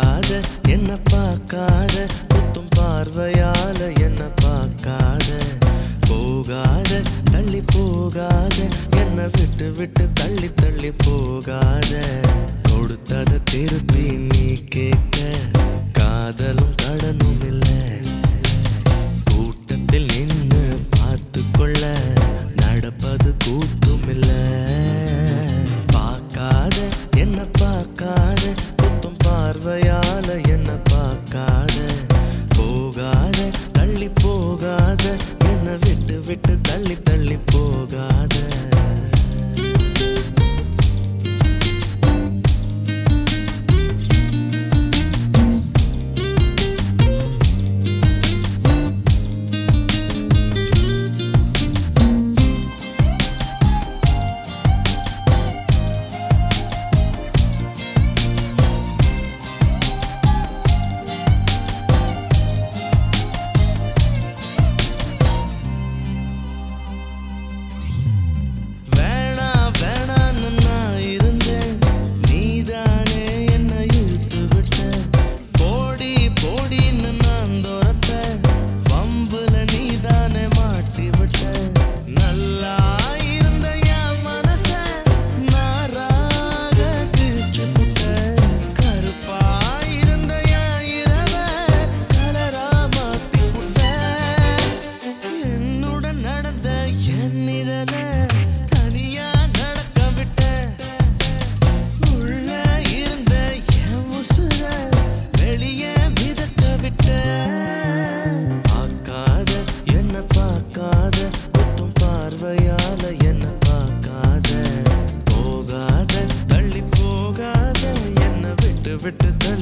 பார்க்காத என்ன பார்க்காத குத்தும் பார்வையால என்ன பார்க்காத. போகாத தள்ளி போகாத என்ன விட்டு விட்டு தள்ளி தள்ளி போகாத. கொடுத்தத திருப்பி நீ கேட்க காதலும் கடனும் இல்லை. விட்டு தள்ளி